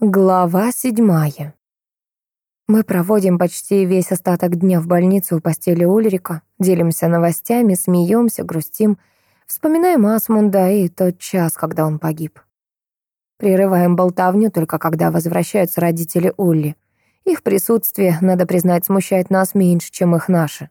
Глава седьмая. Мы проводим почти весь остаток дня в больнице у постели Ульрика, делимся новостями, смеемся, грустим, вспоминаем Асмунда и тот час, когда он погиб. Прерываем болтовню только когда возвращаются родители Улли. Их присутствие, надо признать, смущает нас меньше, чем их наши.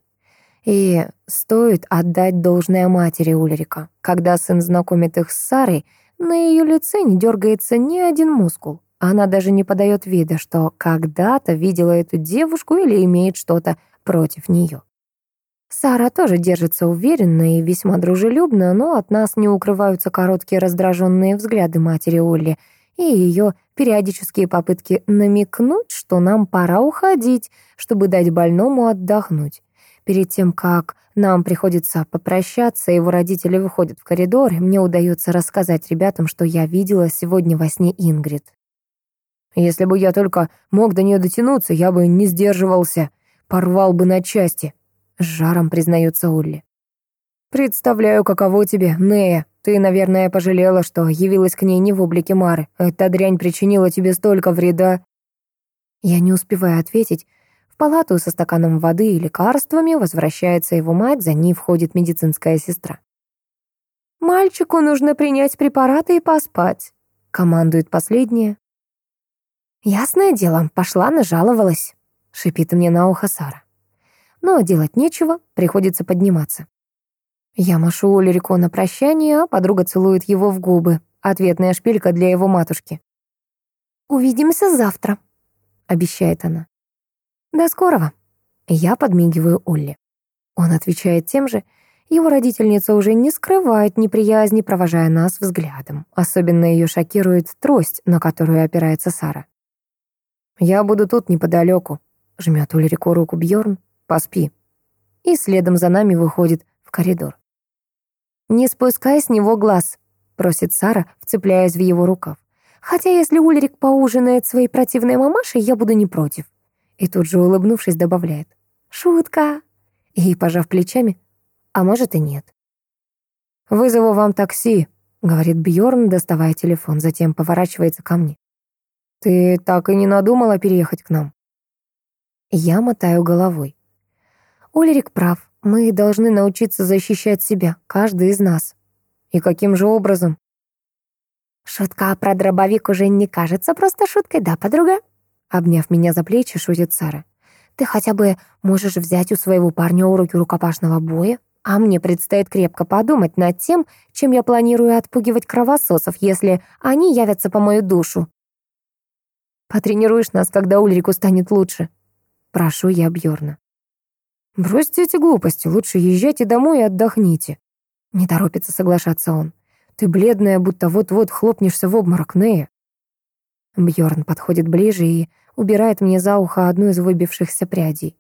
И стоит отдать должное матери Ульрика. Когда сын знакомит их с Сарой, на ее лице не дергается ни один мускул. Она даже не подает вида, что когда-то видела эту девушку или имеет что-то против нее. Сара тоже держится уверенно и весьма дружелюбно, но от нас не укрываются короткие раздраженные взгляды матери Олли и ее периодические попытки намекнуть, что нам пора уходить, чтобы дать больному отдохнуть. Перед тем, как нам приходится попрощаться, его родители выходят в коридор, и мне удается рассказать ребятам, что я видела сегодня во сне Ингрид. Если бы я только мог до нее дотянуться, я бы не сдерживался, порвал бы на части. С жаром признается Улли. Представляю, каково тебе, Нея. Ты, наверное, пожалела, что явилась к ней не в облике Мары. Эта дрянь причинила тебе столько вреда. Я не успеваю ответить. В палату со стаканом воды и лекарствами возвращается его мать, за ней входит медицинская сестра. «Мальчику нужно принять препараты и поспать», — командует последняя. «Ясное дело, пошла, нажаловалась», — шипит мне на ухо Сара. Но делать нечего, приходится подниматься. Я машу Улерику на прощание, а подруга целует его в губы. Ответная шпилька для его матушки. «Увидимся завтра», — обещает она. «До скорого». Я подмигиваю Олли. Он отвечает тем же. Его родительница уже не скрывает неприязни, провожая нас взглядом. Особенно ее шокирует трость, на которую опирается Сара. «Я буду тут неподалеку», — жмет Ульрику руку Бьорн. «Поспи». И следом за нами выходит в коридор. «Не спускай с него глаз», — просит Сара, вцепляясь в его рукав. «Хотя если Ульрик поужинает своей противной мамашей, я буду не против». И тут же, улыбнувшись, добавляет. «Шутка». И, пожав плечами, «А может и нет». «Вызову вам такси», — говорит Бьорн, доставая телефон, затем поворачивается ко мне. Ты так и не надумала переехать к нам? Я мотаю головой. Улерик прав. Мы должны научиться защищать себя, каждый из нас. И каким же образом? Шутка про дробовик уже не кажется просто шуткой, да, подруга? Обняв меня за плечи, шутит Сара. Ты хотя бы можешь взять у своего парня уроки рукопашного боя? А мне предстоит крепко подумать над тем, чем я планирую отпугивать кровососов, если они явятся по мою душу. Потренируешь нас, когда Ульрику станет лучше. Прошу я Бьорна. Бросьте эти глупости, лучше езжайте домой и отдохните. Не торопится соглашаться он. Ты бледная, будто вот-вот хлопнешься в обморок, Нея. Бьорн подходит ближе и убирает мне за ухо одну из выбившихся прядей.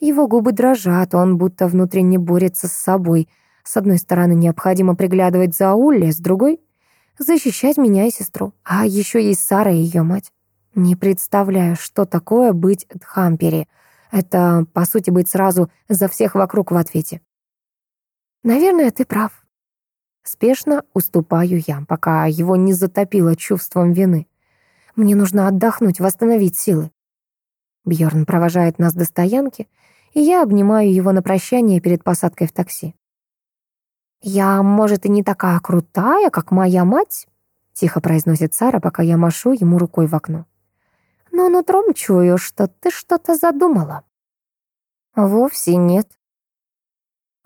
Его губы дрожат, он будто внутренне борется с собой. С одной стороны, необходимо приглядывать за Улли, с другой — защищать меня и сестру. А еще есть Сара и ее мать. Не представляю, что такое быть Дхампери. Это, по сути, быть сразу за всех вокруг в ответе. Наверное, ты прав. Спешно уступаю я, пока его не затопило чувством вины. Мне нужно отдохнуть, восстановить силы. Бьорн провожает нас до стоянки, и я обнимаю его на прощание перед посадкой в такси. «Я, может, и не такая крутая, как моя мать», — тихо произносит Сара, пока я машу ему рукой в окно но нутром чую, что ты что-то задумала». «Вовсе нет».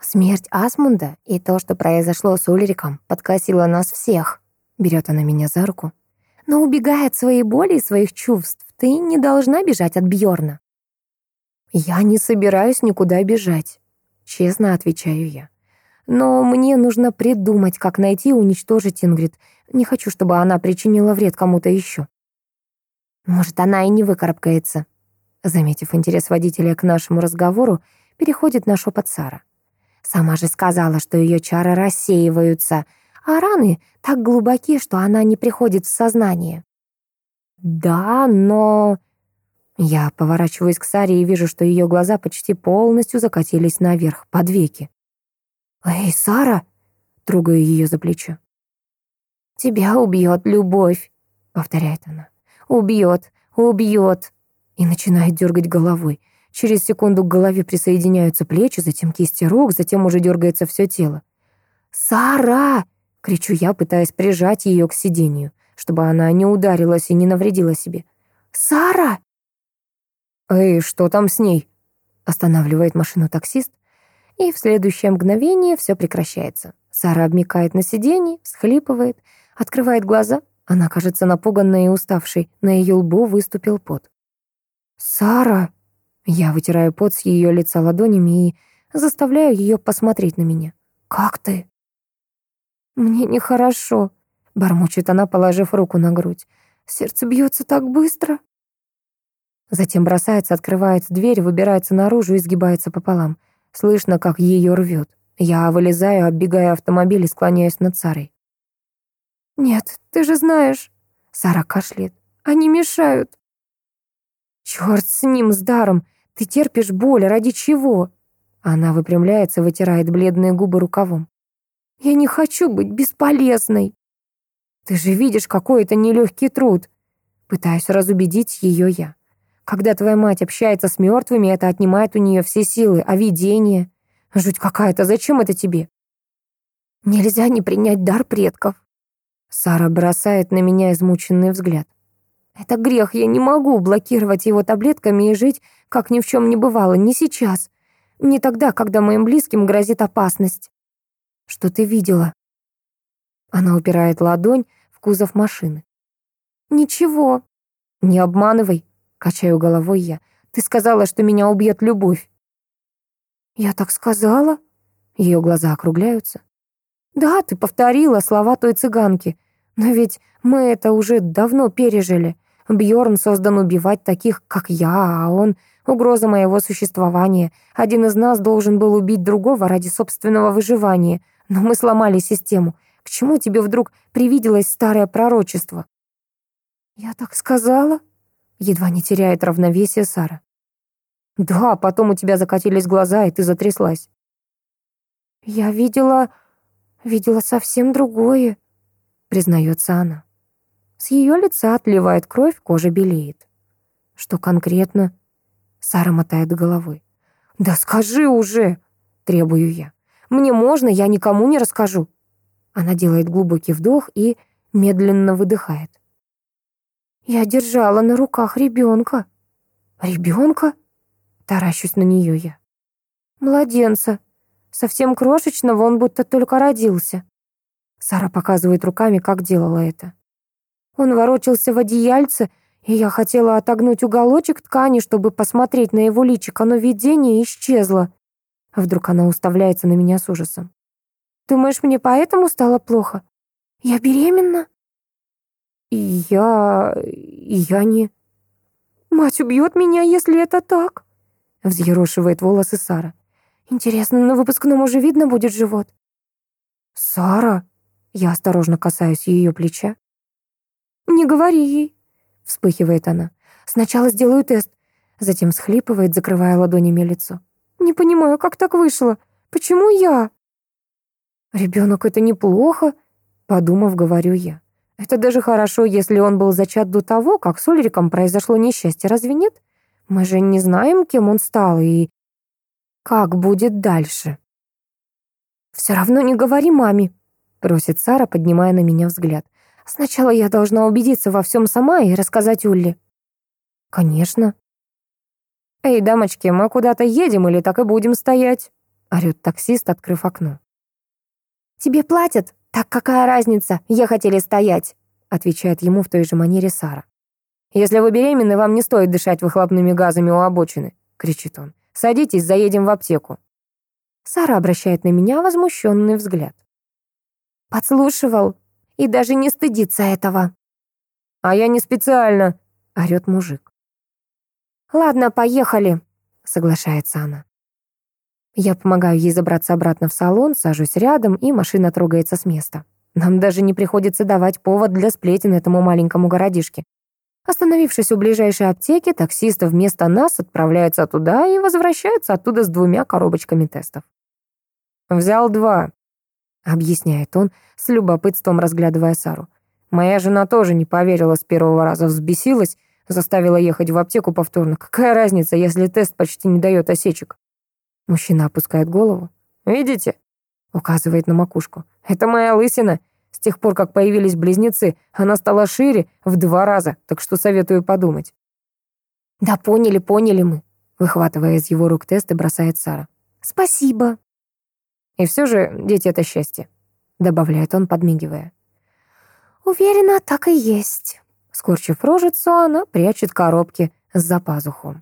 Смерть Асмунда и то, что произошло с Ульриком, подкосило нас всех. Берет она меня за руку. Но убегая от своей боли и своих чувств, ты не должна бежать от Бьорна. Я не собираюсь никуда бежать, честно отвечаю я. Но мне нужно придумать, как найти и уничтожить Ингрид. Не хочу, чтобы она причинила вред кому-то еще. Может, она и не выкарабкается. Заметив интерес водителя к нашему разговору, переходит на шепот Сара. Сама же сказала, что ее чары рассеиваются, а раны так глубоки, что она не приходит в сознание. Да, но... Я поворачиваюсь к Саре и вижу, что ее глаза почти полностью закатились наверх, под веки. «Эй, Сара!» — трогаю ее за плечо. «Тебя убьет любовь», — повторяет она. Убьет, убьет. И начинает дергать головой. Через секунду к голове присоединяются плечи, затем кисти рук, затем уже дергается все тело. «Сара!» — кричу я, пытаясь прижать ее к сиденью, чтобы она не ударилась и не навредила себе. «Сара!» «Эй, что там с ней?» Останавливает машину таксист, и в следующее мгновение все прекращается. Сара обмикает на сиденье, всхлипывает, открывает глаза. Она кажется напуганной и уставшей. На ее лбу выступил пот. «Сара!» Я вытираю пот с ее лица ладонями и заставляю ее посмотреть на меня. «Как ты?» «Мне нехорошо», — бормочет она, положив руку на грудь. «Сердце бьется так быстро». Затем бросается, открывает дверь, выбирается наружу и сгибается пополам. Слышно, как ее рвет. Я вылезаю, оббегая автомобиль и склоняюсь над Сарой. «Нет, ты же знаешь...» Сара кашляет. «Они мешают». «Черт с ним, с даром! Ты терпишь боль, ради чего?» Она выпрямляется, вытирает бледные губы рукавом. «Я не хочу быть бесполезной!» «Ты же видишь, какой это нелегкий труд!» Пытаюсь разубедить ее я. Когда твоя мать общается с мертвыми, это отнимает у нее все силы, а видение... Жуть какая-то, зачем это тебе? Нельзя не принять дар предков. Сара бросает на меня измученный взгляд. Это грех, я не могу блокировать его таблетками и жить, как ни в чем не бывало, не сейчас. Не тогда, когда моим близким грозит опасность. Что ты видела? Она упирает ладонь в кузов машины. Ничего. Не обманывай, качаю головой я. Ты сказала, что меня убьет любовь. Я так сказала? Ее глаза округляются. Да, ты повторила слова той цыганки. Но ведь мы это уже давно пережили. Бьорн создан убивать таких, как я, а он — угроза моего существования. Один из нас должен был убить другого ради собственного выживания. Но мы сломали систему. К чему тебе вдруг привиделось старое пророчество? Я так сказала? Едва не теряет равновесие Сара. Да, потом у тебя закатились глаза, и ты затряслась. Я видела... видела совсем другое, признается она. С ее лица отливает кровь, кожа белеет. Что конкретно? Сара мотает головой. «Да скажи уже!» — требую я. «Мне можно, я никому не расскажу». Она делает глубокий вдох и медленно выдыхает. «Я держала на руках ребенка». «Ребенка?» — таращусь на нее я. «Младенца. Совсем крошечного, он будто только родился». Сара показывает руками, как делала это. Он ворочался в одеяльце, и я хотела отогнуть уголочек ткани, чтобы посмотреть на его личико, но видение исчезло. Вдруг она уставляется на меня с ужасом. «Думаешь, мне поэтому стало плохо? Я беременна?» «Я... я не...» «Мать убьет меня, если это так», — взъерошивает волосы Сара. «Интересно, на выпускном уже видно будет живот?» «Сара?» Я осторожно касаюсь ее плеча. «Не говори ей», — вспыхивает она. «Сначала сделаю тест». Затем схлипывает, закрывая ладонями лицо. «Не понимаю, как так вышло? Почему я?» «Ребенок — это неплохо», — подумав, говорю я. «Это даже хорошо, если он был зачат до того, как с Ульриком произошло несчастье, разве нет? Мы же не знаем, кем он стал и как будет дальше». «Все равно не говори маме», — просит Сара, поднимая на меня взгляд. Сначала я должна убедиться во всем сама и рассказать Улле. Конечно. Эй, дамочки, мы куда-то едем или так и будем стоять? Орёт таксист, открыв окно. Тебе платят? Так какая разница, ехать или стоять? Отвечает ему в той же манере Сара. «Если вы беременны, вам не стоит дышать выхлопными газами у обочины», — кричит он. «Садитесь, заедем в аптеку». Сара обращает на меня возмущенный взгляд. «Подслушивал», и даже не стыдится этого. «А я не специально», — орёт мужик. «Ладно, поехали», — соглашается она. Я помогаю ей забраться обратно в салон, сажусь рядом, и машина трогается с места. Нам даже не приходится давать повод для сплетен этому маленькому городишке. Остановившись у ближайшей аптеки, таксист вместо нас отправляется туда и возвращается оттуда с двумя коробочками тестов. «Взял два», — объясняет он, с любопытством разглядывая Сару. Моя жена тоже не поверила с первого раза, взбесилась, заставила ехать в аптеку повторно. Какая разница, если тест почти не дает осечек? Мужчина опускает голову. «Видите?» — указывает на макушку. «Это моя лысина. С тех пор, как появились близнецы, она стала шире в два раза, так что советую подумать». «Да поняли, поняли мы», — выхватывая из его рук тест и бросает Сара. «Спасибо». «И все же дети — это счастье», — добавляет он, подмигивая. «Уверена, так и есть». Скорчив рожицу, она прячет коробки за пазуху.